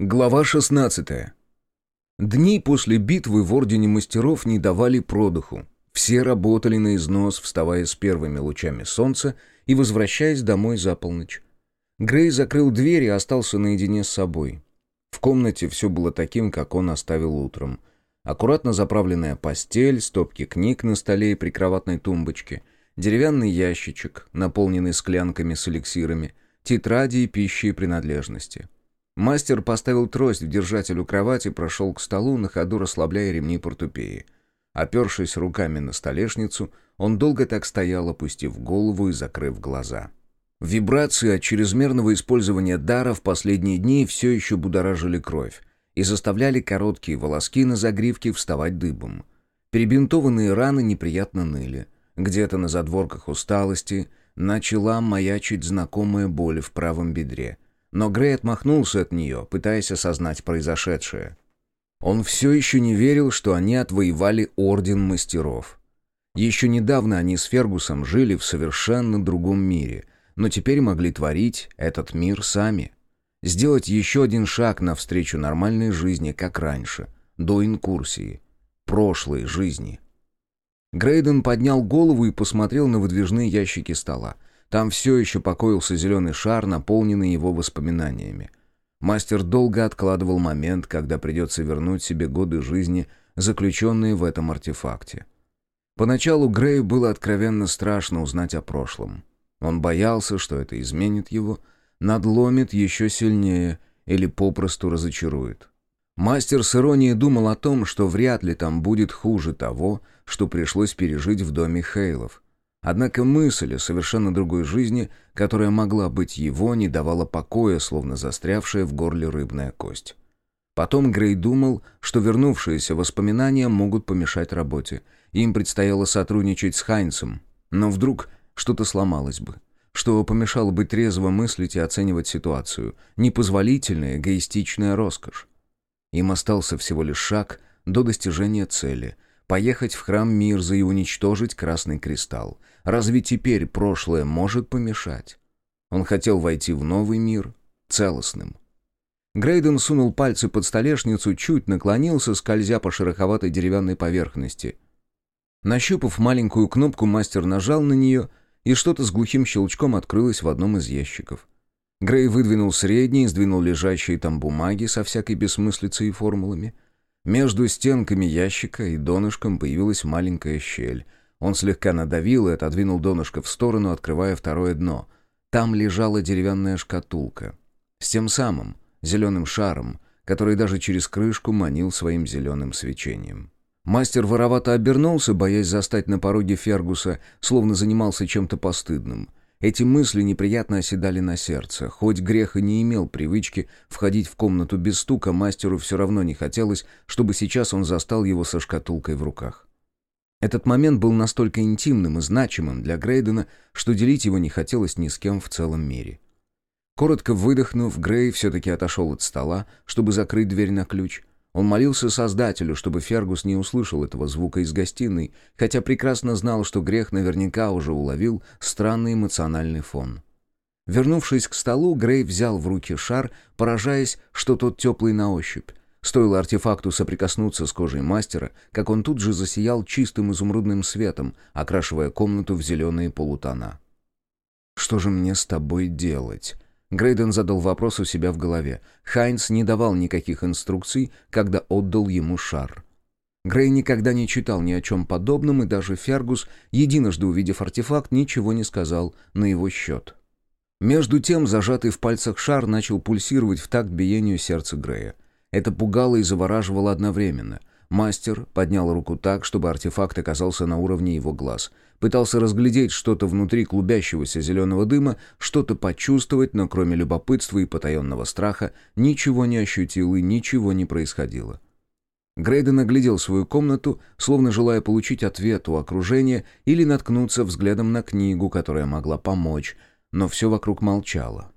Глава 16. Дни после битвы в Ордене Мастеров не давали продыху. Все работали на износ, вставая с первыми лучами солнца и возвращаясь домой за полночь. Грей закрыл дверь и остался наедине с собой. В комнате все было таким, как он оставил утром. Аккуратно заправленная постель, стопки книг на столе и прикроватной тумбочке, деревянный ящичек, наполненный склянками с эликсирами, тетради и пищи и принадлежности — Мастер поставил трость в держатель у кровати, прошел к столу, на ходу расслабляя ремни портупеи. Опершись руками на столешницу, он долго так стоял, опустив голову и закрыв глаза. Вибрации от чрезмерного использования дара в последние дни все еще будоражили кровь и заставляли короткие волоски на загривке вставать дыбом. Перебинтованные раны неприятно ныли. Где-то на задворках усталости начала маячить знакомая боль в правом бедре — но Грей отмахнулся от нее, пытаясь осознать произошедшее. Он все еще не верил, что они отвоевали Орден Мастеров. Еще недавно они с Фергусом жили в совершенно другом мире, но теперь могли творить этот мир сами. Сделать еще один шаг навстречу нормальной жизни, как раньше, до инкурсии, прошлой жизни. Грейден поднял голову и посмотрел на выдвижные ящики стола. Там все еще покоился зеленый шар, наполненный его воспоминаниями. Мастер долго откладывал момент, когда придется вернуть себе годы жизни, заключенные в этом артефакте. Поначалу Грею было откровенно страшно узнать о прошлом. Он боялся, что это изменит его, надломит еще сильнее или попросту разочарует. Мастер с иронией думал о том, что вряд ли там будет хуже того, что пришлось пережить в доме Хейлов — Однако мысль о совершенно другой жизни, которая могла быть его, не давала покоя, словно застрявшая в горле рыбная кость. Потом Грей думал, что вернувшиеся воспоминания могут помешать работе. Им предстояло сотрудничать с Хайнцем. Но вдруг что-то сломалось бы. Что помешало бы трезво мыслить и оценивать ситуацию. Непозволительная эгоистичная роскошь. Им остался всего лишь шаг до достижения цели — Поехать в храм Мирза и уничтожить Красный Кристалл. Разве теперь прошлое может помешать? Он хотел войти в новый мир целостным. Грейден сунул пальцы под столешницу, чуть наклонился, скользя по шероховатой деревянной поверхности. Нащупав маленькую кнопку, мастер нажал на нее, и что-то с глухим щелчком открылось в одном из ящиков. Грей выдвинул средний сдвинул лежащие там бумаги со всякой бессмыслицей и формулами — между стенками ящика и донышком появилась маленькая щель. Он слегка надавил и отодвинул донышко в сторону, открывая второе дно. Там лежала деревянная шкатулка. С тем самым, зеленым шаром, который даже через крышку манил своим зеленым свечением. Мастер воровато обернулся, боясь застать на пороге Фергуса, словно занимался чем-то постыдным. Эти мысли неприятно оседали на сердце. Хоть грех и не имел привычки входить в комнату без стука, мастеру все равно не хотелось, чтобы сейчас он застал его со шкатулкой в руках. Этот момент был настолько интимным и значимым для Грейдена, что делить его не хотелось ни с кем в целом мире. Коротко выдохнув, Грей все-таки отошел от стола, чтобы закрыть дверь на ключ, он молился Создателю, чтобы Фергус не услышал этого звука из гостиной, хотя прекрасно знал, что грех наверняка уже уловил странный эмоциональный фон. Вернувшись к столу, Грей взял в руки шар, поражаясь, что тот теплый на ощупь. Стоило артефакту соприкоснуться с кожей мастера, как он тут же засиял чистым изумрудным светом, окрашивая комнату в зеленые полутона. «Что же мне с тобой делать?» Грейден задал вопрос у себя в голове. Хайнс не давал никаких инструкций, когда отдал ему шар. Грей никогда не читал ни о чем подобном, и даже Фергус, единожды увидев артефакт, ничего не сказал на его счет. Между тем, зажатый в пальцах шар начал пульсировать в такт биению сердца Грея. Это пугало и завораживало одновременно. Мастер поднял руку так, чтобы артефакт оказался на уровне его глаз. Пытался разглядеть что-то внутри клубящегося зеленого дыма, что-то почувствовать, но кроме любопытства и потаенного страха ничего не ощутил и ничего не происходило. Грейден оглядел свою комнату, словно желая получить ответ у окружения или наткнуться взглядом на книгу, которая могла помочь, но все вокруг молчало.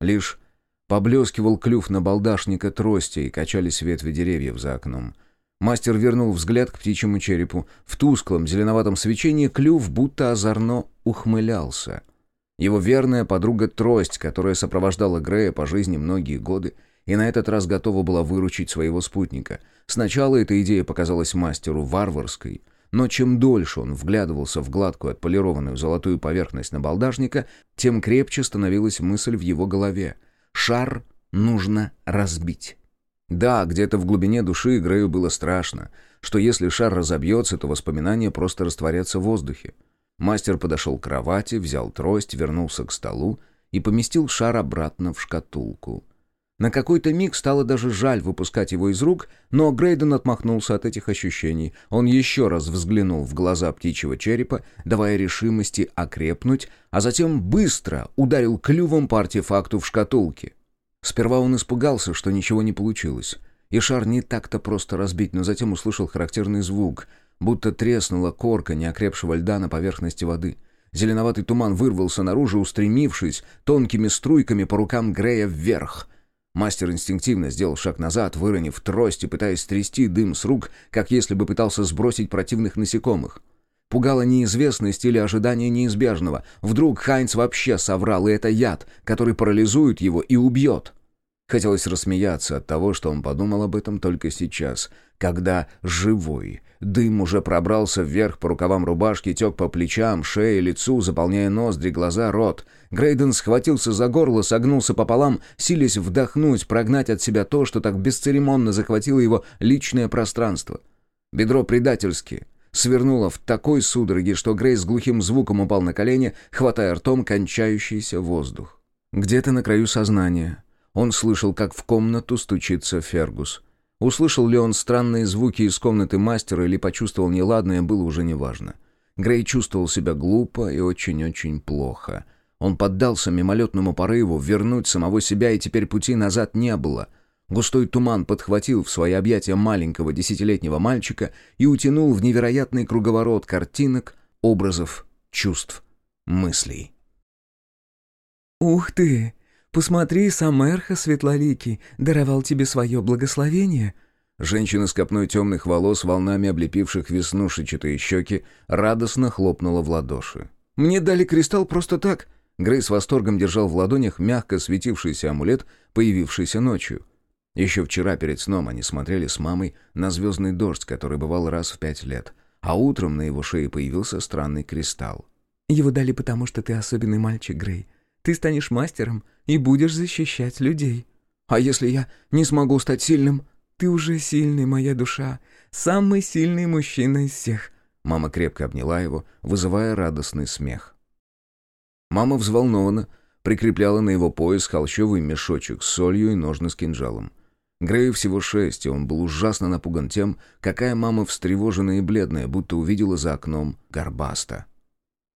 Лишь поблескивал клюв на балдашника трости и качались ветви деревьев за окном — Мастер вернул взгляд к птичьему черепу. В тусклом зеленоватом свечении клюв будто озорно ухмылялся. Его верная подруга Трость, которая сопровождала Грея по жизни многие годы, и на этот раз готова была выручить своего спутника. Сначала эта идея показалась мастеру варварской, но чем дольше он вглядывался в гладкую отполированную золотую поверхность набалдажника, тем крепче становилась мысль в его голове. Шар нужно разбить. Да, где-то в глубине души Грею было страшно, что если шар разобьется, то воспоминания просто растворятся в воздухе. Мастер подошел к кровати, взял трость, вернулся к столу и поместил шар обратно в шкатулку. На какой-то миг стало даже жаль выпускать его из рук, но Грейден отмахнулся от этих ощущений. Он еще раз взглянул в глаза птичьего черепа, давая решимости окрепнуть, а затем быстро ударил клювом по артефакту в шкатулке. Сперва он испугался, что ничего не получилось. И шар не так-то просто разбить, но затем услышал характерный звук, будто треснула корка неокрепшего льда на поверхности воды. Зеленоватый туман вырвался наружу, устремившись тонкими струйками по рукам Грея вверх — Мастер инстинктивно сделал шаг назад, выронив трость и пытаясь стрясти дым с рук, как если бы пытался сбросить противных насекомых. Пугала неизвестность или ожидание неизбежного. Вдруг Хайнц вообще соврал, и это яд, который парализует его и убьет. Хотелось рассмеяться от того, что он подумал об этом только сейчас, когда живой. Дым уже пробрался вверх по рукавам рубашки, тек по плечам, шее, лицу, заполняя ноздри, глаза, рот. Грейден схватился за горло, согнулся пополам, силясь вдохнуть, прогнать от себя то, что так бесцеремонно захватило его личное пространство. Бедро предательски свернуло в такой судороге, что Грей с глухим звуком упал на колени, хватая ртом кончающийся воздух. Где-то на краю сознания он слышал, как в комнату стучится Фергус. Услышал ли он странные звуки из комнаты мастера или почувствовал неладное, было уже неважно. Грей чувствовал себя глупо и очень-очень плохо. Он поддался мимолетному порыву вернуть самого себя, и теперь пути назад не было. Густой туман подхватил в свои объятия маленького десятилетнего мальчика и утянул в невероятный круговорот картинок, образов, чувств, мыслей. «Ух ты! Посмотри, сам Эрха Светлоликий даровал тебе свое благословение». Женщина с копной темных волос, волнами облепивших веснушечатые щеки, радостно хлопнула в ладоши. «Мне дали кристалл просто так!» Грей с восторгом держал в ладонях мягко светившийся амулет, появившийся ночью. Еще вчера перед сном они смотрели с мамой на звездный дождь, который бывал раз в пять лет, а утром на его шее появился странный кристалл. «Его дали потому, что ты особенный мальчик, Грей. Ты станешь мастером и будешь защищать людей. А если я не смогу стать сильным? Ты уже сильный, моя душа. Самый сильный мужчина из всех. Мама крепко обняла его, вызывая радостный смех. Мама взволнованно прикрепляла на его пояс холщовый мешочек с солью и ножны с кинжалом. Грею всего шесть, и он был ужасно напуган тем, какая мама встревоженная и бледная, будто увидела за окном горбаста.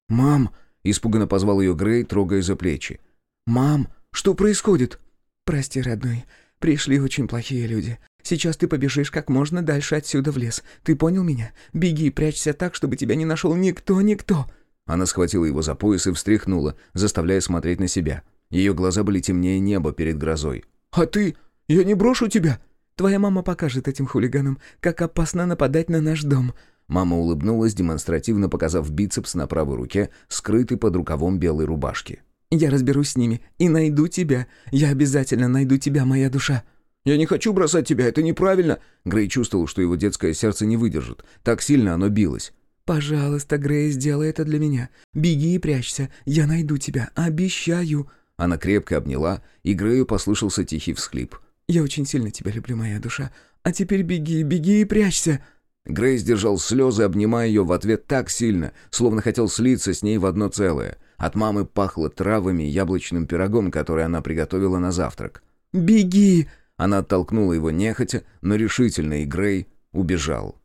«Мам!» Испуганно позвал ее Грей, трогая за плечи. «Мам, что происходит?» «Прости, родной. Пришли очень плохие люди. Сейчас ты побежишь как можно дальше отсюда в лес. Ты понял меня? Беги, прячься так, чтобы тебя не нашел никто, никто!» Она схватила его за пояс и встряхнула, заставляя смотреть на себя. Ее глаза были темнее неба перед грозой. «А ты? Я не брошу тебя!» «Твоя мама покажет этим хулиганам, как опасно нападать на наш дом», Мама улыбнулась, демонстративно показав бицепс на правой руке, скрытый под рукавом белой рубашки. «Я разберусь с ними и найду тебя. Я обязательно найду тебя, моя душа». «Я не хочу бросать тебя, это неправильно!» Грей чувствовал, что его детское сердце не выдержит. Так сильно оно билось. «Пожалуйста, Грей, сделай это для меня. Беги и прячься. Я найду тебя. Обещаю!» Она крепко обняла, и Грею послышался тихий всхлип. «Я очень сильно тебя люблю, моя душа. А теперь беги, беги и прячься!» Грейс держал слезы, обнимая ее в ответ так сильно, словно хотел слиться с ней в одно целое. От мамы пахло травами и яблочным пирогом, который она приготовила на завтрак. «Беги!» Она оттолкнула его нехотя, но решительно, и Грей убежал.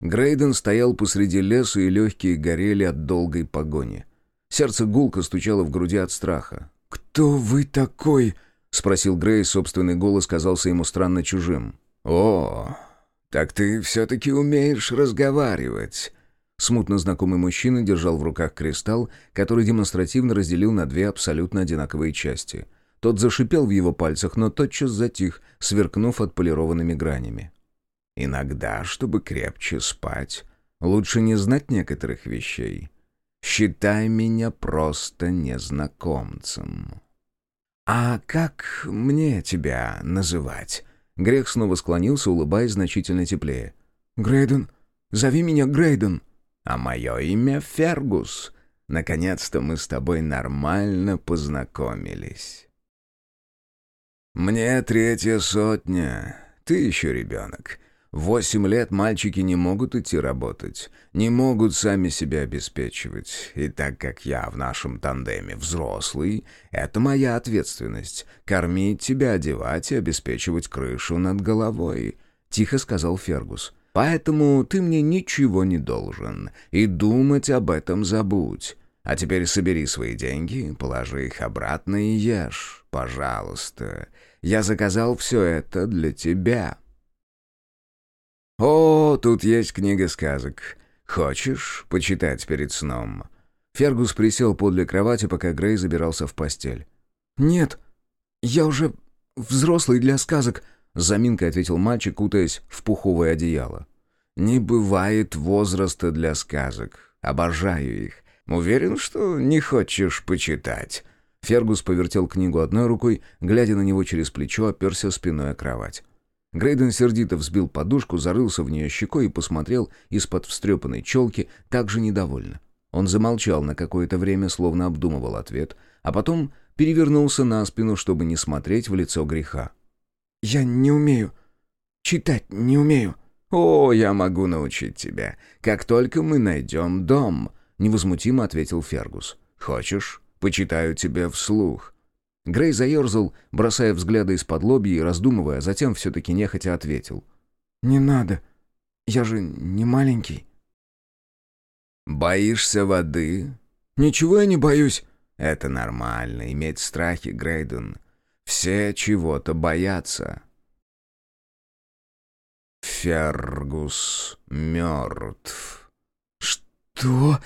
Грейден стоял посреди леса, и легкие горели от долгой погони. Сердце гулко стучало в груди от страха. «Кто вы такой?» — спросил Грей, собственный голос казался ему странно чужим. «О, «Так ты все-таки умеешь разговаривать». Смутно знакомый мужчина держал в руках кристалл, который демонстративно разделил на две абсолютно одинаковые части. Тот зашипел в его пальцах, но тотчас затих, сверкнув отполированными гранями. «Иногда, чтобы крепче спать, лучше не знать некоторых вещей. Считай меня просто незнакомцем». «А как мне тебя называть?» Грех снова склонился, улыбаясь значительно теплее. «Грейден. Зови меня Грейден». «А мое имя Фергус. Наконец-то мы с тобой нормально познакомились». «Мне третья сотня. Ты еще ребенок. Восемь лет мальчики не могут идти работать, не могут сами себя обеспечивать. И так как я в нашем тандеме взрослый, это моя ответственность — кормить тебя, одевать и обеспечивать крышу над головой», — тихо сказал Фергус. «Поэтому ты мне ничего не должен, и думать об этом забудь. А теперь собери свои деньги, положи их обратно и ешь, пожалуйста. Я заказал все это для тебя». «О, тут есть книга сказок. Хочешь почитать перед сном?» Фергус присел подле кровати, пока Грей забирался в постель. «Нет, я уже взрослый для сказок», — заминкой ответил мальчик, кутаясь в пуховое одеяло. «Не бывает возраста для сказок. Обожаю их. Уверен, что не хочешь почитать». Фергус повертел книгу одной рукой, глядя на него через плечо, оперся спиной о кровать. Грейден сердито взбил подушку, зарылся в нее щекой и посмотрел из-под встрепанной челки так же недовольно. Он замолчал на какое-то время, словно обдумывал ответ, а потом перевернулся на спину, чтобы не смотреть в лицо греха. «Я не умею. Читать не умею». «О, я могу научить тебя, как только мы найдем дом», — невозмутимо ответил Фергус. «Хочешь, почитаю тебе вслух?» Грей заерзал, бросая взгляды из-под лобья и раздумывая, затем все-таки нехотя ответил. «Не надо. Я же не маленький». «Боишься воды?» «Ничего я не боюсь». «Это нормально, иметь страхи, Грейден. Все чего-то боятся». Фергус мертв. «Что?»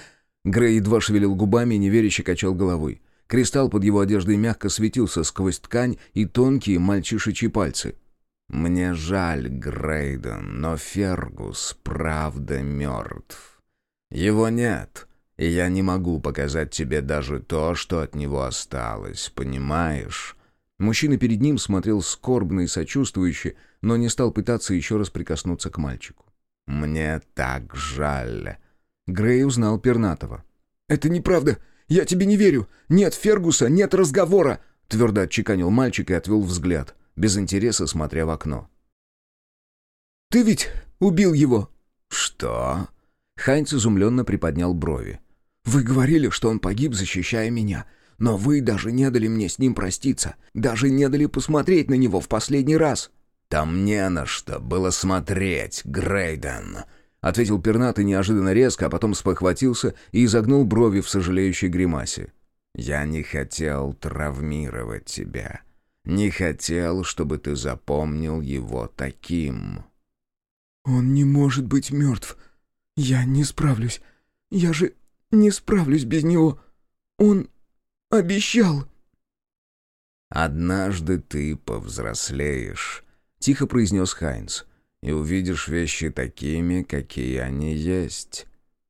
Грей едва шевелил губами и неверяще качал головой. Кристалл под его одеждой мягко светился сквозь ткань и тонкие мальчишечьи пальцы. «Мне жаль, Грейден, но Фергус правда мертв. Его нет, и я не могу показать тебе даже то, что от него осталось, понимаешь?» Мужчина перед ним смотрел скорбно и сочувствующе, но не стал пытаться еще раз прикоснуться к мальчику. «Мне так жаль». Грей узнал Пернатова. «Это неправда. Я тебе не верю! Нет Фергуса, нет разговора!» Твердо отчеканил мальчик и отвел взгляд, без интереса смотря в окно. «Ты ведь убил его?» «Что?» Хайнц изумленно приподнял брови. «Вы говорили, что он погиб, защищая меня. Но вы даже не дали мне с ним проститься. Даже не дали посмотреть на него в последний раз». «Там не на что было смотреть, Грейден!» Ответил пернатый неожиданно резко, а потом спохватился и изогнул брови в сожалеющей гримасе. «Я не хотел травмировать тебя. Не хотел, чтобы ты запомнил его таким». «Он не может быть мертв. Я не справлюсь. Я же не справлюсь без него. Он обещал». «Однажды ты повзрослеешь», — тихо произнес Хайнц и увидишь вещи такими, какие они есть».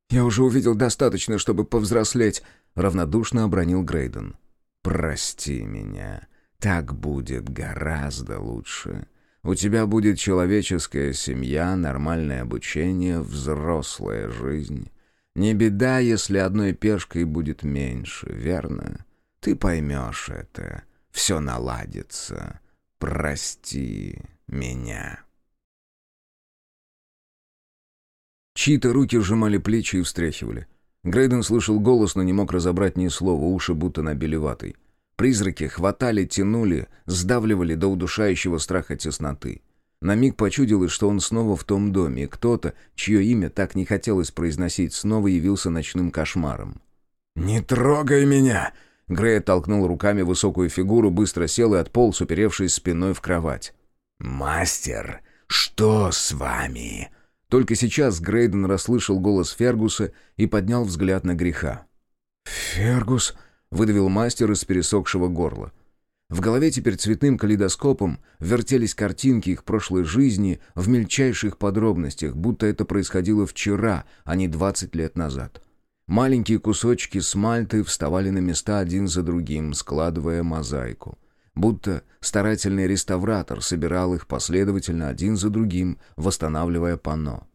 «Я уже увидел достаточно, чтобы повзрослеть», — равнодушно обронил Грейден. «Прости меня. Так будет гораздо лучше. У тебя будет человеческая семья, нормальное обучение, взрослая жизнь. Не беда, если одной пешкой будет меньше, верно? Ты поймешь это. Все наладится. Прости меня». Чьи-то руки сжимали плечи и встряхивали. Грейден слышал голос, но не мог разобрать ни слова, уши будто набили ватой. Призраки хватали, тянули, сдавливали до удушающего страха тесноты. На миг почудилось, что он снова в том доме, и кто-то, чье имя так не хотелось произносить, снова явился ночным кошмаром. «Не трогай меня!» Грей оттолкнул руками высокую фигуру, быстро сел и отполз, уперевшись спиной в кровать. «Мастер, что с вами?» Только сейчас Грейден расслышал голос Фергуса и поднял взгляд на греха. «Фергус», — выдавил мастер из пересохшего горла. В голове теперь цветным калейдоскопом вертелись картинки их прошлой жизни в мельчайших подробностях, будто это происходило вчера, а не двадцать лет назад. Маленькие кусочки смальты вставали на места один за другим, складывая мозаику. Будто старательный реставратор собирал их последовательно один за другим, восстанавливая панно.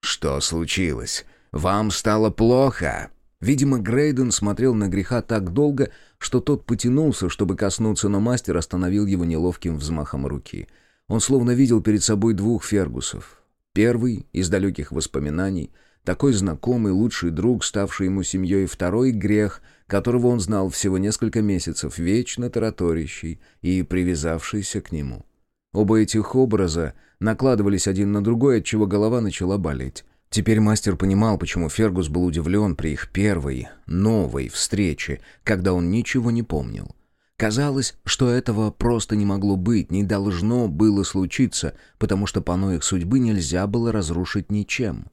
«Что случилось? Вам стало плохо?» Видимо, Грейден смотрел на греха так долго, что тот потянулся, чтобы коснуться, но мастер остановил его неловким взмахом руки. Он словно видел перед собой двух Фергусов. Первый, из далеких воспоминаний, такой знакомый, лучший друг, ставший ему семьей, второй — грех, которого он знал всего несколько месяцев, вечно тараторящий и привязавшийся к нему. Оба этих образа накладывались один на другой, отчего голова начала болеть. Теперь мастер понимал, почему Фергус был удивлен при их первой, новой встрече, когда он ничего не помнил. Казалось, что этого просто не могло быть, не должно было случиться, потому что пано их судьбы нельзя было разрушить ничем.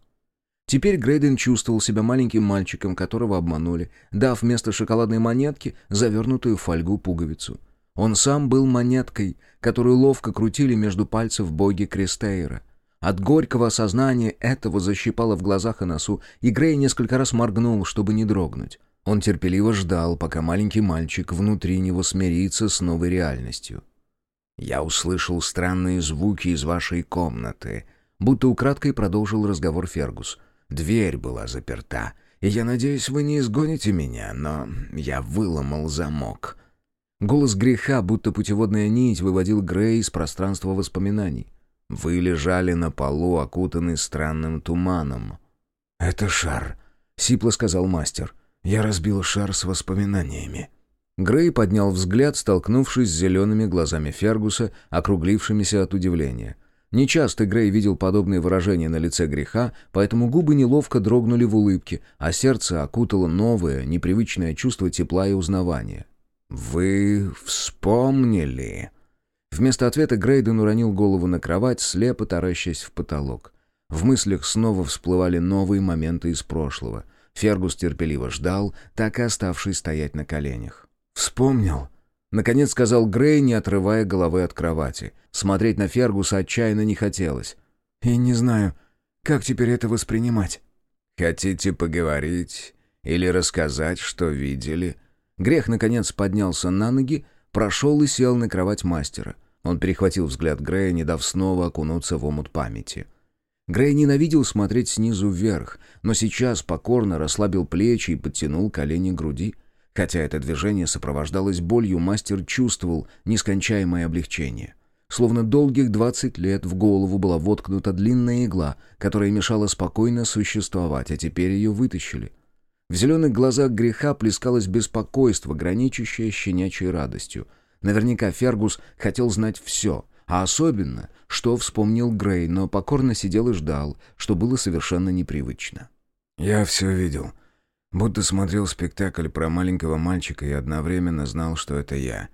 Теперь Грейден чувствовал себя маленьким мальчиком, которого обманули, дав вместо шоколадной монетки завернутую в фольгу пуговицу. Он сам был монеткой, которую ловко крутили между пальцев боги Крестейра — от горького осознания этого защипало в глазах и носу, и Грей несколько раз моргнул, чтобы не дрогнуть. Он терпеливо ждал, пока маленький мальчик внутри него смирится с новой реальностью. «Я услышал странные звуки из вашей комнаты», будто украдкой продолжил разговор Фергус. «Дверь была заперта, и я надеюсь, вы не изгоните меня, но я выломал замок». Голос греха, будто путеводная нить, выводил Грей из пространства воспоминаний. Вы лежали на полу, окутанный странным туманом. «Это шар», — сипло сказал мастер. «Я разбил шар с воспоминаниями». Грей поднял взгляд, столкнувшись с зелеными глазами Фергуса, округлившимися от удивления. Нечасто Грей видел подобные выражения на лице греха, поэтому губы неловко дрогнули в улыбке, а сердце окутало новое, непривычное чувство тепла и узнавания. «Вы вспомнили?» Вместо ответа Грейден уронил голову на кровать, слепо таращась в потолок. В мыслях снова всплывали новые моменты из прошлого. Фергус терпеливо ждал, так и оставшись стоять на коленях. «Вспомнил?» — наконец сказал Грей, не отрывая головы от кровати. Смотреть на Фергуса отчаянно не хотелось. «И не знаю, как теперь это воспринимать?» «Хотите поговорить или рассказать, что видели?» Грех, наконец, поднялся на ноги, прошел и сел на кровать мастера. Он перехватил взгляд Грея, не дав снова окунуться в омут памяти. Грей ненавидел смотреть снизу вверх, но сейчас покорно расслабил плечи и подтянул колени к груди. Хотя это движение сопровождалось болью, мастер чувствовал нескончаемое облегчение. Словно долгих двадцать лет в голову была воткнута длинная игла, которая мешала спокойно существовать, а теперь ее вытащили. В зеленых глазах греха плескалось беспокойство, граничащее щенячьей радостью — Наверняка Фергус хотел знать все, а особенно, что вспомнил Грей, но покорно сидел и ждал, что было совершенно непривычно. «Я все видел. Будто смотрел спектакль про маленького мальчика и одновременно знал, что это я.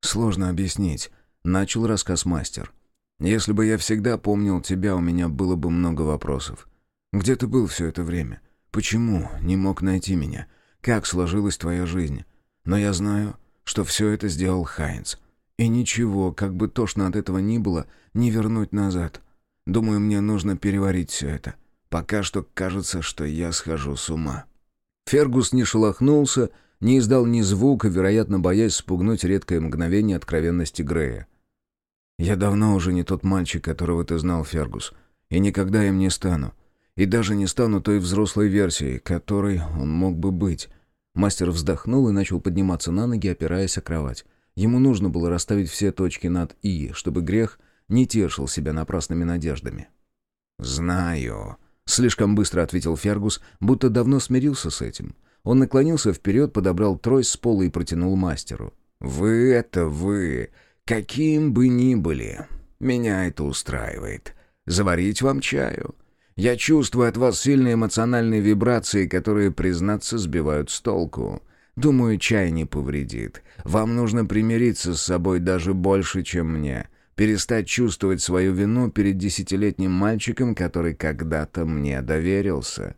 Сложно объяснить», — начал рассказ мастер. «Если бы я всегда помнил тебя, у меня было бы много вопросов. Где ты был все это время? Почему не мог найти меня? Как сложилась твоя жизнь? Но я знаю, что все это сделал Хайнц. И ничего, как бы тошно от этого ни было, не вернуть назад. Думаю, мне нужно переварить все это. Пока что кажется, что я схожу с ума». Фергус не шелохнулся, не издал ни звука, вероятно, боясь спугнуть редкое мгновение откровенности Грея. «Я давно уже не тот мальчик, которого ты знал, Фергус, и никогда им не стану. И даже не стану той взрослой версией, которой он мог бы быть. Мастер вздохнул и начал подниматься на ноги, опираясь о кровать. Ему нужно было расставить все точки над «и», чтобы грех не тешил себя напрасными надеждами. «Знаю», — слишком быстро ответил Фергус, будто давно смирился с этим. Он наклонился вперед, подобрал трость с пола и протянул мастеру. «Вы — это вы, каким бы ни были. Меня это устраивает. Заварить вам чаю. Я чувствую от вас сильные эмоциональные вибрации, которые, признаться, сбивают с толку. Думаю, чай не повредит. Вам нужно примириться с собой даже больше, чем мне. Перестать чувствовать свою вину перед десятилетним мальчиком, который когда-то мне доверился».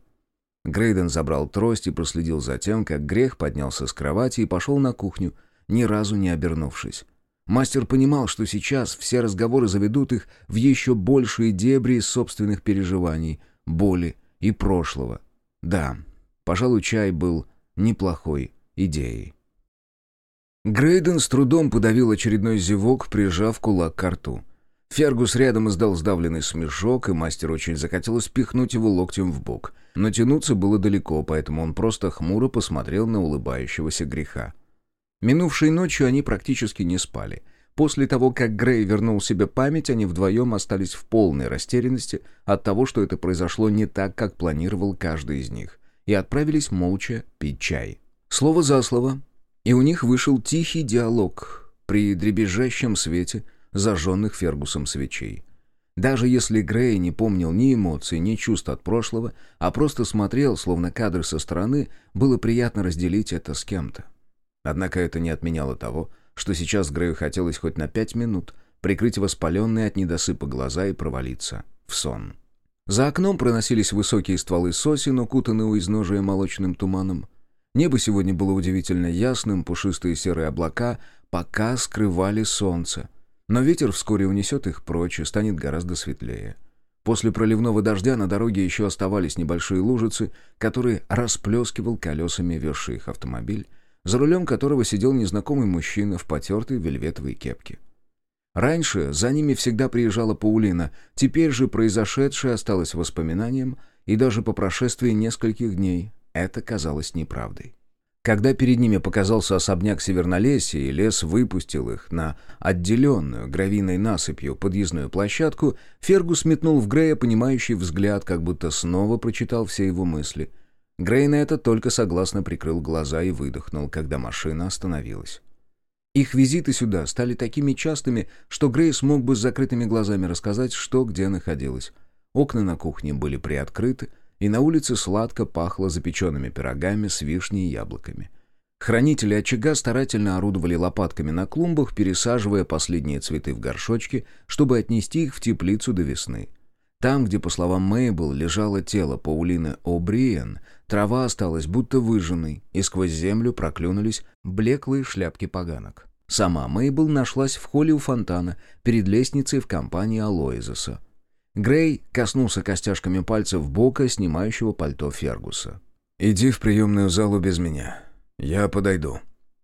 Грейден забрал трость и проследил за тем, как грех поднялся с кровати и пошел на кухню, ни разу не обернувшись. Мастер понимал, что сейчас все разговоры заведут их в еще большие дебри собственных переживаний, боли и прошлого. Да, пожалуй, чай был неплохой идеей. Грейден с трудом подавил очередной зевок, прижав кулак к рту. Фергус рядом издал сдавленный смешок, и мастер очень захотелось пихнуть его локтем в бок. Но тянуться было далеко, поэтому он просто хмуро посмотрел на улыбающегося греха. Минувшей ночью они практически не спали. После того, как Грей вернул себе память, они вдвоем остались в полной растерянности от того, что это произошло не так, как планировал каждый из них, и отправились молча пить чай. Слово за слово, и у них вышел тихий диалог при дребезжащем свете зажженных Фергусом свечей. Даже если Грей не помнил ни эмоций, ни чувств от прошлого, а просто смотрел, словно кадры со стороны, было приятно разделить это с кем-то. Однако это не отменяло того, что сейчас Грею хотелось хоть на пять минут прикрыть воспаленные от недосыпа глаза и провалиться в сон. За окном проносились высокие стволы сосен, укутанные у изножия молочным туманом. Небо сегодня было удивительно ясным, пушистые серые облака пока скрывали солнце. Но ветер вскоре унесет их прочь и станет гораздо светлее. После проливного дождя на дороге еще оставались небольшие лужицы, которые расплескивал колесами везший их автомобиль, за рулем которого сидел незнакомый мужчина в потертой вельветовой кепке. Раньше за ними всегда приезжала Паулина, теперь же произошедшее осталось воспоминанием, и даже по прошествии нескольких дней это казалось неправдой. Когда перед ними показался особняк Севернолесья, и лес выпустил их на отделенную гравийной насыпью подъездную площадку, Фергус метнул в Грея понимающий взгляд, как будто снова прочитал все его мысли — Грей на это только согласно прикрыл глаза и выдохнул, когда машина остановилась. Их визиты сюда стали такими частыми, что Грей смог бы с закрытыми глазами рассказать, что где находилось. Окна на кухне были приоткрыты, и на улице сладко пахло запеченными пирогами с вишней и яблоками. Хранители очага старательно орудовали лопатками на клумбах, пересаживая последние цветы в горшочки, чтобы отнести их в теплицу до весны. Там, где, по словам Мейбл, лежало тело Паулины О'Бриен, трава осталась будто выжженной, и сквозь землю проклюнулись блеклые шляпки поганок. Сама Мейбл нашлась в холле у фонтана, перед лестницей в компании Алоизеса. Грей коснулся костяшками пальцев бока, снимающего пальто Фергуса. «Иди в приемную залу без меня. Я подойду».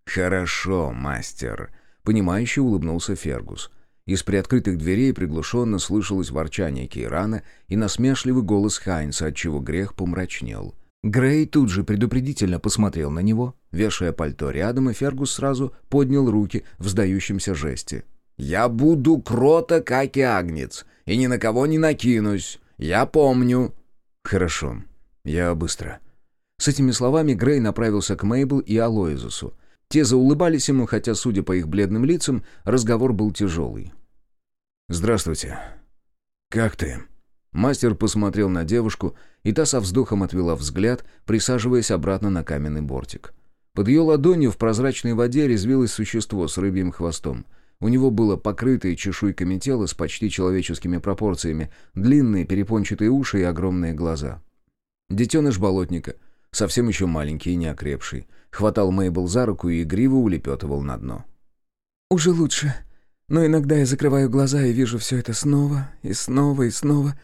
«Хорошо, мастер», — понимающе улыбнулся Фергус. Из приоткрытых дверей приглушенно слышалось ворчание Кейрана и насмешливый голос Хайнса, отчего грех помрачнел. Грей тут же предупредительно посмотрел на него, вешая пальто рядом, и Фергус сразу поднял руки в сдающемся жесте. «Я буду крота, как и агнец, и ни на кого не накинусь. Я помню». «Хорошо, я быстро». С этими словами Грей направился к Мейбл и Алоизусу. Те заулыбались ему, хотя, судя по их бледным лицам, разговор был тяжелый. «Здравствуйте. Как ты?» Мастер посмотрел на девушку, и та со вздохом отвела взгляд, присаживаясь обратно на каменный бортик. Под ее ладонью в прозрачной воде резвилось существо с рыбьим хвостом. У него было покрытое чешуйками тело с почти человеческими пропорциями, длинные перепончатые уши и огромные глаза. Детеныш болотника, совсем еще маленький и неокрепший, хватал Мейбл за руку и игриво улепетывал на дно. «Уже лучше. Но иногда я закрываю глаза и вижу все это снова и снова и снова.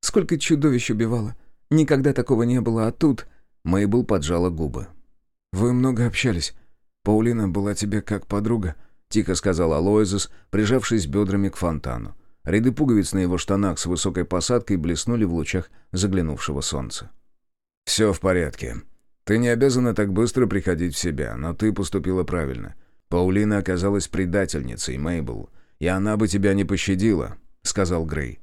Сколько чудовищ убивало. Никогда такого не было, а тут...» Мейбл поджала губы. «Вы много общались. Паулина была тебе как подруга», — тихо сказал Алоизес, прижавшись бедрами к фонтану. Ряды пуговиц на его штанах с высокой посадкой блеснули в лучах заглянувшего солнца. «Все в порядке. Ты не обязана так быстро приходить в себя, но ты поступила правильно. Паулина оказалась предательницей, Мейбл, и она бы тебя не пощадила», — сказал Грей.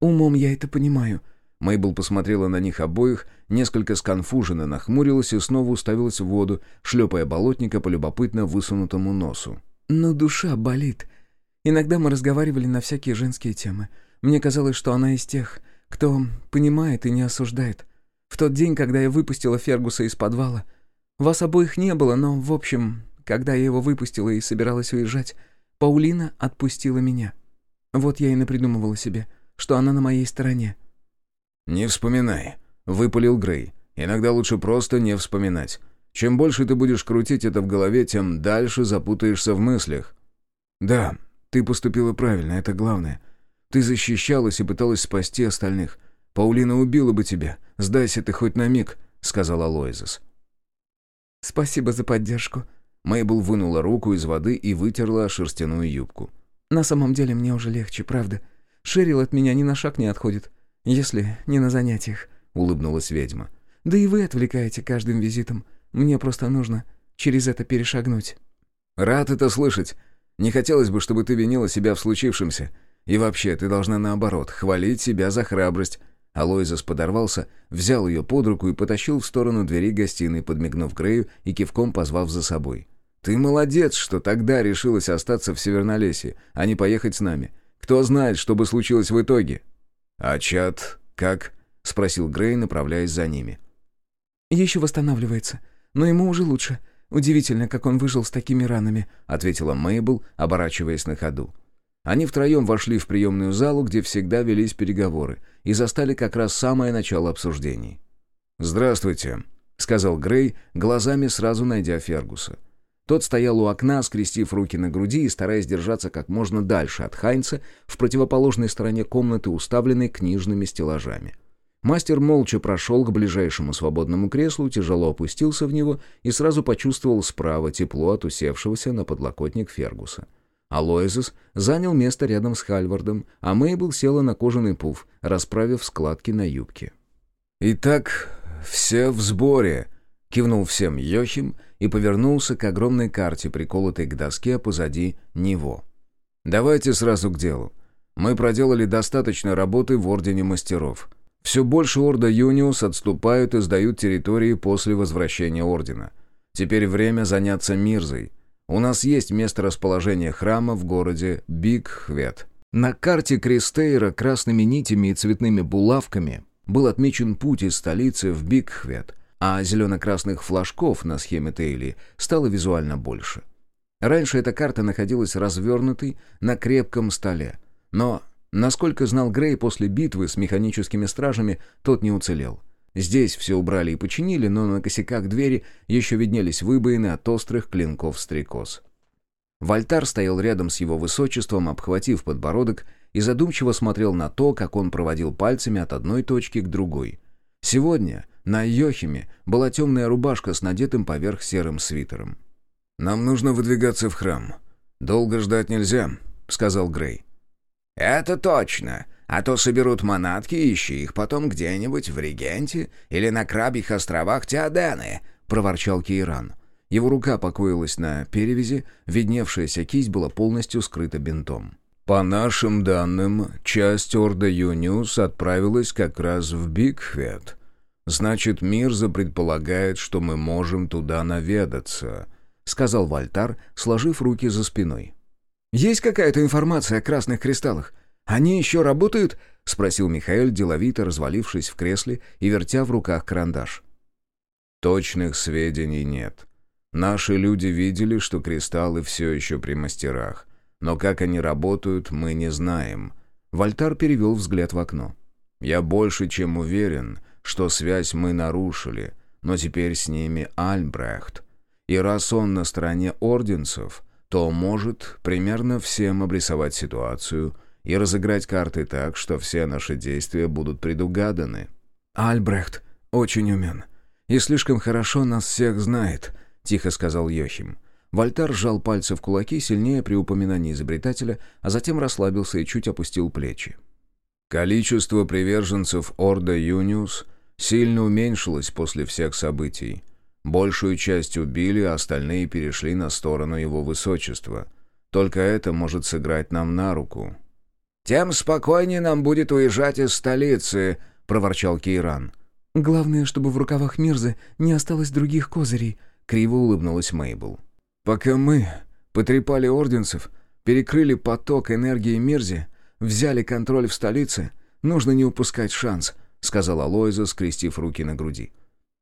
«Умом я это понимаю». Мейбл посмотрела на них обоих, несколько сконфуженно нахмурилась и снова уставилась в воду, шлепая болотника по любопытно высунутому носу. «Но душа болит. Иногда мы разговаривали на всякие женские темы. Мне казалось, что она из тех, кто понимает и не осуждает. В тот день, когда я выпустила Фергуса из подвала. Вас обоих не было, но, в общем, когда я его выпустила и собиралась уезжать, Паулина отпустила меня. Вот я и напридумывала себе, что она на моей стороне». «Не вспоминай», — выпалил Грей. «Иногда лучше просто не вспоминать. Чем больше ты будешь крутить это в голове, тем дальше запутаешься в мыслях». «Да, ты поступила правильно, это главное. Ты защищалась и пыталась спасти остальных. Паулина убила бы тебя. Сдайся ты хоть на миг», — сказал Алоизес. «Спасибо за поддержку. Мейбл вынула руку из воды и вытерла шерстяную юбку. «На самом деле мне уже легче, правда. Шерил от меня ни на шаг не отходит, если не на занятиях», — улыбнулась ведьма. «Да и вы отвлекаете каждым визитом. Мне просто нужно через это перешагнуть». «Рад это слышать. Не хотелось бы, чтобы ты винила себя в случившемся. И вообще, ты должна наоборот, хвалить себя за храбрость». Алоизас подорвался, взял ее под руку и потащил в сторону двери гостиной, подмигнув Грею и кивком позвав за собой. «Ты молодец, что тогда решилась остаться в Севернолесье, а не поехать с нами. Кто знает, что бы случилось в итоге?» «А чат как?» — спросил Грей, направляясь за ними. «Еще восстанавливается, но ему уже лучше. Удивительно, как он выжил с такими ранами», — ответила Мейбл, оборачиваясь на ходу. Они втроем вошли в приемную залу, где всегда велись переговоры, и застали как раз самое начало обсуждений. «Здравствуйте», — сказал Грей, глазами сразу найдя Фергуса. Тот стоял у окна, скрестив руки на груди и стараясь держаться как можно дальше от Хайнца в противоположной стороне комнаты, уставленной книжными стеллажами. Мастер молча прошел к ближайшему свободному креслу, тяжело опустился в него и сразу почувствовал справа тепло от усевшегося на подлокотник Фергуса. Алоизес занял место рядом с Хальвардом, а Мейбл села на кожаный пуф, расправив складки на юбке. «Итак, все в сборе», — кивнул всем Йохим и повернулся к огромной карте, приколотой к доске позади него. «Давайте сразу к делу. Мы проделали достаточно работы в Ордене Мастеров». Все больше Орда Юниус отступают и сдают территории после возвращения Ордена. Теперь время заняться Мирзой. У нас есть место расположения храма в городе Бигхвет. На карте Кристейра красными нитями и цветными булавками был отмечен путь из столицы в Бигхвет, а зелено-красных флажков на схеме Тейли стало визуально больше. Раньше эта карта находилась развернутой на крепком столе, но Насколько знал Грей, после битвы с механическими стражами тот не уцелел. Здесь все убрали и починили, но на косяках двери еще виднелись выбоины от острых клинков стрекоз. Вольтар стоял рядом с его высочеством, обхватив подбородок, и задумчиво смотрел на то, как он проводил пальцами от одной точки к другой. Сегодня на Йохиме была темная рубашка с надетым поверх серым свитером. «Нам нужно выдвигаться в храм. Долго ждать нельзя», — сказал Грей. «Это точно. А то соберут манатки и ищи их потом где-нибудь в Регенте или на Крабьих островах Теодены», — проворчал Кейран. Его рука покоилась на перевязи, видневшаяся кисть была полностью скрыта бинтом. «По нашим данным, часть Орда Юниус отправилась как раз в Бигхвет. Значит, Мирза предполагает, что мы можем туда наведаться», — сказал Вальтар, сложив руки за спиной. «Есть какая-то информация о красных кристаллах? Они еще работают?» — спросил Михаил, деловито развалившись в кресле и вертя в руках карандаш. «Точных сведений нет. Наши люди видели, что кристаллы все еще при мастерах. Но как они работают, мы не знаем». Вольтар перевел взгляд в окно. «Я больше чем уверен, что связь мы нарушили, но теперь с ними Альбрехт. И раз он на стороне орденцев...» то может примерно всем обрисовать ситуацию и разыграть карты так, что все наши действия будут предугаданы. «Альбрехт очень умен и слишком хорошо нас всех знает», — тихо сказал Йохим. Вольтар сжал пальцы в кулаки сильнее при упоминании изобретателя, а затем расслабился и чуть опустил плечи. Количество приверженцев Орда Юниус сильно уменьшилось после всех событий. Большую часть убили, а остальные перешли на сторону его высочества. Только это может сыграть нам на руку». «Тем спокойнее нам будет уезжать из столицы», — проворчал Кейран. «Главное, чтобы в рукавах Мирзы не осталось других козырей», — криво улыбнулась Мейбл. «Пока мы потрепали орденцев, перекрыли поток энергии Мирзе, взяли контроль в столице, нужно не упускать шанс», — сказала Лойза, скрестив руки на груди.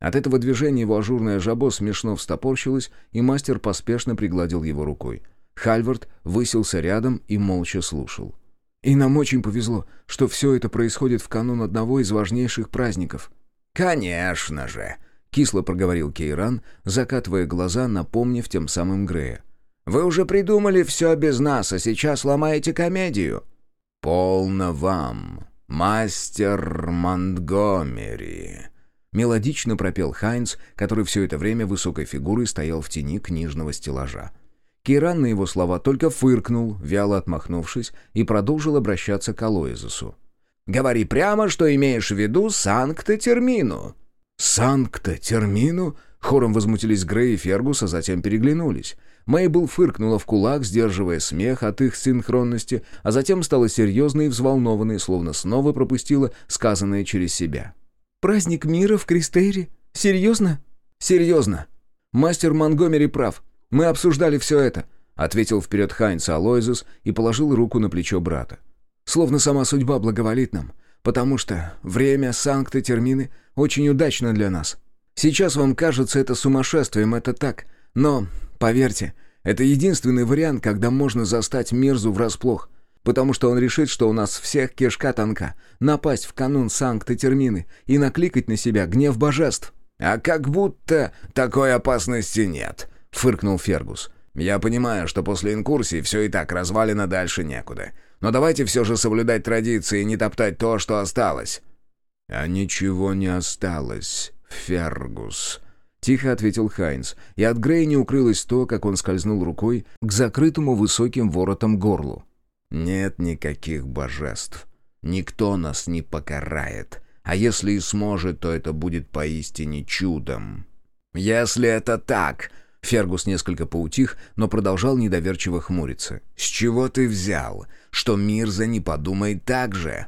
От этого движения его ажурное жабо смешно встопорщилось, и мастер поспешно пригладил его рукой. Хальвард высился рядом и молча слушал. «И нам очень повезло, что все это происходит в канун одного из важнейших праздников». «Конечно же!» — кисло проговорил Кейран, закатывая глаза, напомнив тем самым Грея. «Вы уже придумали все без нас, а сейчас ломаете комедию». «Полно вам, мастер Монтгомери!» Мелодично пропел Хайнц, который все это время высокой фигурой стоял в тени книжного стеллажа. Киран на его слова только фыркнул, вяло отмахнувшись, и продолжил обращаться к Алоизусу. «Говори прямо, что имеешь в виду Санкта-Термину». «Санкта-Термину?» Хором возмутились Грей и Фергус, а затем переглянулись. Мейбл фыркнула в кулак, сдерживая смех от их синхронности, а затем стала серьезной и взволнованной, словно снова пропустила сказанное через себя. «Праздник мира в Кристейре? Серьезно?» «Серьезно. Мастер Монгомери прав. Мы обсуждали все это», — ответил вперед Хайнц Алойзус и положил руку на плечо брата. «Словно сама судьба благоволит нам, потому что время Санкта-Термины очень удачно для нас. Сейчас вам кажется это сумасшествием, это так, но, поверьте, это единственный вариант, когда можно застать Мирзу врасплох, потому что он решит, что у нас всех кишка тонка, напасть в канун Санкта-Термины и накликать на себя гнев божеств». «А как будто такой опасности нет», — фыркнул Фергус. «Я понимаю, что после инкурсии все и так развалено дальше некуда. Но давайте все же соблюдать традиции и не топтать то, что осталось». «А ничего не осталось, Фергус», — тихо ответил Хайнс, и от Грея не укрылось то, как он скользнул рукой к закрытому высоким воротом горлу. «Нет никаких божеств. Никто нас не покарает. А если и сможет, то это будет поистине чудом». «Если это так...» Фергус несколько поутих, но продолжал недоверчиво хмуриться. «С чего ты взял, что Мирза не подумает так же?»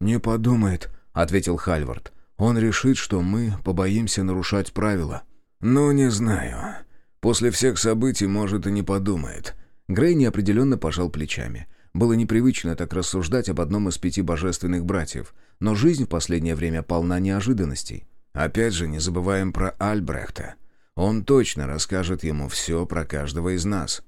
«Не подумает», — ответил Хальвард. «Он решит, что мы побоимся нарушать правила». «Ну, не знаю. После всех событий, может, и не подумает». Грей неопределенно пожал плечами. Было непривычно так рассуждать об одном из пяти божественных братьев, но жизнь в последнее время полна неожиданностей. Опять же, не забываем про Альбрехта. Он точно расскажет ему все про каждого из нас.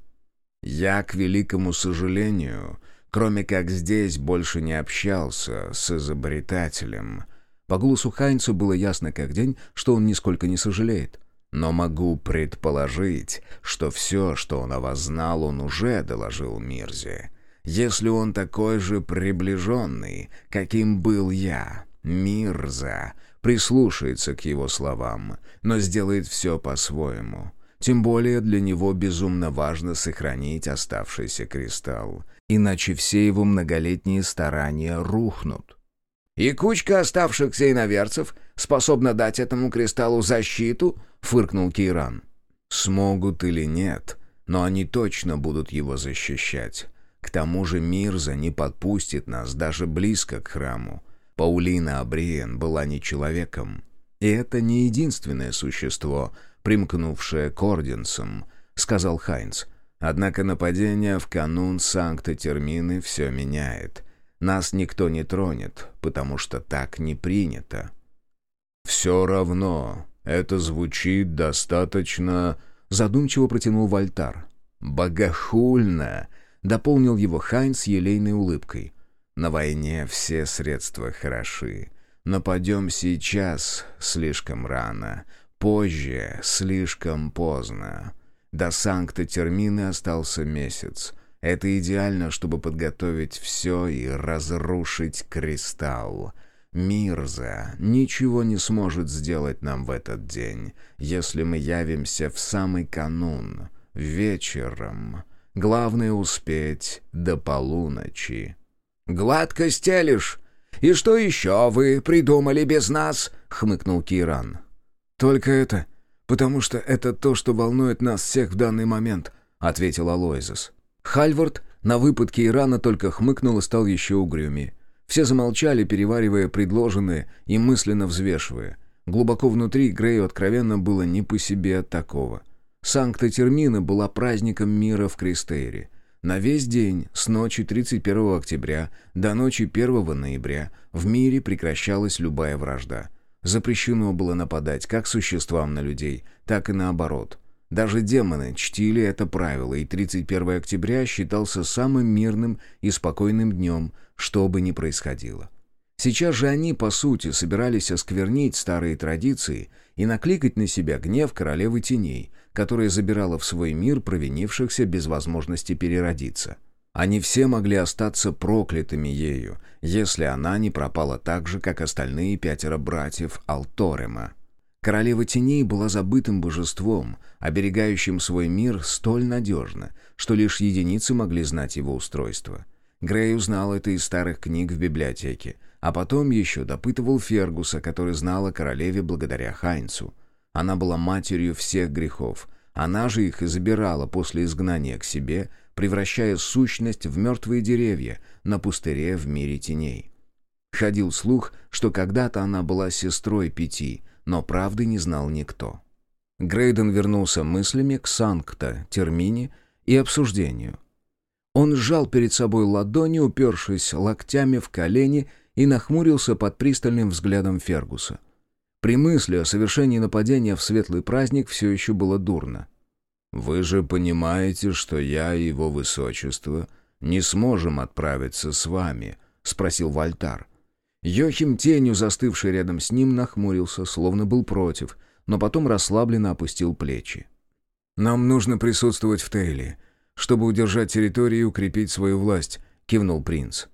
Я, к великому сожалению, кроме как здесь, больше не общался с изобретателем. По голосу Хайнцу было ясно как день, что он нисколько не сожалеет. Но могу предположить, что все, что он о вас знал, он уже доложил Мирзе. Если он такой же приближенный, каким был я, Мирза, прислушается к его словам, но сделает все по-своему. Тем более для него безумно важно сохранить оставшийся кристалл, иначе все его многолетние старания рухнут. «И кучка оставшихся иноверцев способна дать этому кристаллу защиту?» — фыркнул Кейран. «Смогут или нет, но они точно будут его защищать. К тому же Мирза не подпустит нас даже близко к храму. Паулина Абриен была не человеком. И это не единственное существо, примкнувшее к орденцам, сказал Хайнц. Однако нападение в канун Санкта-Термины все меняет. Нас никто не тронет, потому что так не принято. «Все равно, это звучит достаточно...» Задумчиво протянул Вольтар. «Богохульно!» — дополнил его Хайнц елейной улыбкой. На войне все средства хороши. Нападем сейчас слишком рано, позже слишком поздно. До Санкта-Термины остался месяц. Это идеально, чтобы подготовить все и разрушить кристалл. Мирза ничего не сможет сделать нам в этот день, если мы явимся в самый канун, вечером. Главное успеть до полуночи. «Гладко стелишь. И что еще вы придумали без нас?» — хмыкнул Киран. «Только это, потому что это то, что волнует нас всех в данный момент», — ответил Алоизес. Хальвард на выпадке Ирана только хмыкнул и стал еще угрюмее. Все замолчали, переваривая предложенное и мысленно взвешивая. Глубоко внутри Грею откровенно было не по себе от такого. Санкта-Термина была праздником мира в Кристейре — на весь день, с ночи 31 октября до ночи 1 ноября, в мире прекращалась любая вражда. Запрещено было нападать как существам на людей, так и наоборот. Даже демоны чтили это правило, и 31 октября считался самым мирным и спокойным днем, что бы ни происходило. Сейчас же они, по сути, собирались осквернить старые традиции и накликать на себя гнев королевы теней, которая забирала в свой мир провинившихся без возможности переродиться. Они все могли остаться проклятыми ею, если она не пропала так же, как остальные пятеро братьев Алторема. Королева теней была забытым божеством, оберегающим свой мир столь надежно, что лишь единицы могли знать его устройство. Грей узнал это из старых книг в библиотеке, а потом еще допытывал Фергуса, который знал о королеве благодаря Хайнцу. Она была матерью всех грехов, она же их и забирала после изгнания к себе, превращая сущность в мертвые деревья на пустыре в мире теней. Ходил слух, что когда-то она была сестрой Пяти, но правды не знал никто. Грейден вернулся мыслями к Санкта, Термине и обсуждению. Он сжал перед собой ладони, упершись локтями в колени, и нахмурился под пристальным взглядом Фергуса. При мысли о совершении нападения в светлый праздник все еще было дурно. «Вы же понимаете, что я и его высочество не сможем отправиться с вами?» — спросил Вальтар. Йохим, тенью застывший рядом с ним, нахмурился, словно был против, но потом расслабленно опустил плечи. «Нам нужно присутствовать в Тейле, чтобы удержать территорию и укрепить свою власть», — кивнул принц.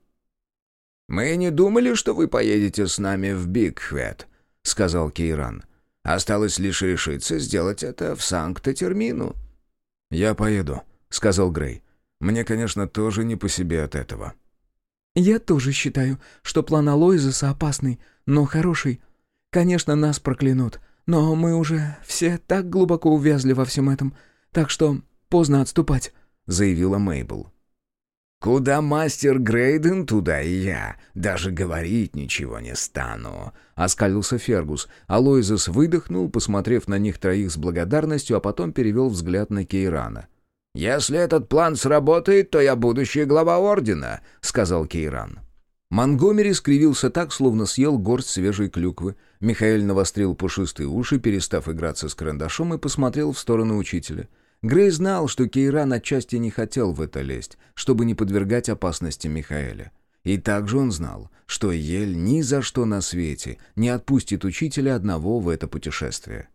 «Мы не думали, что вы поедете с нами в Бигхвет», — сказал Кейран. «Осталось лишь решиться сделать это в Санкт-Термину». «Я поеду», — сказал Грей. «Мне, конечно, тоже не по себе от этого». «Я тоже считаю, что план Алоизеса опасный, но хороший. Конечно, нас проклянут, но мы уже все так глубоко увязли во всем этом, так что поздно отступать», — заявила Мейбл. «Куда мастер Грейден, туда и я. Даже говорить ничего не стану», — оскалился Фергус. Алоизес выдохнул, посмотрев на них троих с благодарностью, а потом перевел взгляд на Кейрана. «Если этот план сработает, то я будущий глава Ордена», — сказал Кейран. Монгомери скривился так, словно съел горсть свежей клюквы. Михаил навострил пушистые уши, перестав играться с карандашом, и посмотрел в сторону учителя. Грей знал, что Кейран отчасти не хотел в это лезть, чтобы не подвергать опасности Михаэля. И также он знал, что Ель ни за что на свете не отпустит учителя одного в это путешествие.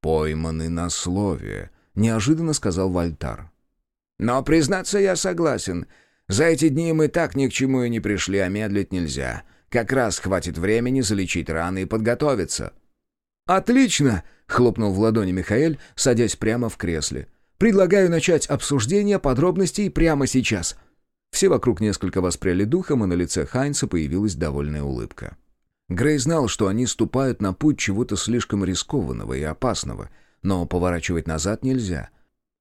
«Пойманы на слове», — неожиданно сказал Вальтар. Но, признаться, я согласен. За эти дни мы так ни к чему и не пришли, а медлить нельзя. Как раз хватит времени залечить раны и подготовиться». «Отлично!» — хлопнул в ладони Михаэль, садясь прямо в кресле. «Предлагаю начать обсуждение подробностей прямо сейчас». Все вокруг несколько воспряли духом, и на лице Хайнца появилась довольная улыбка. Грей знал, что они ступают на путь чего-то слишком рискованного и опасного, но поворачивать назад нельзя —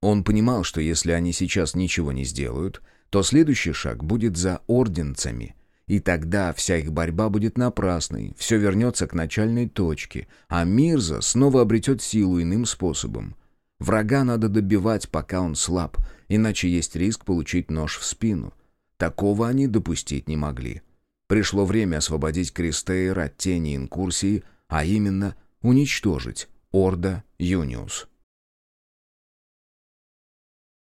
он понимал, что если они сейчас ничего не сделают, то следующий шаг будет за орденцами. И тогда вся их борьба будет напрасной, все вернется к начальной точке, а Мирза снова обретет силу иным способом. Врага надо добивать, пока он слаб, иначе есть риск получить нож в спину. Такого они допустить не могли. Пришло время освободить Кристейр от тени инкурсии, а именно уничтожить Орда Юниус.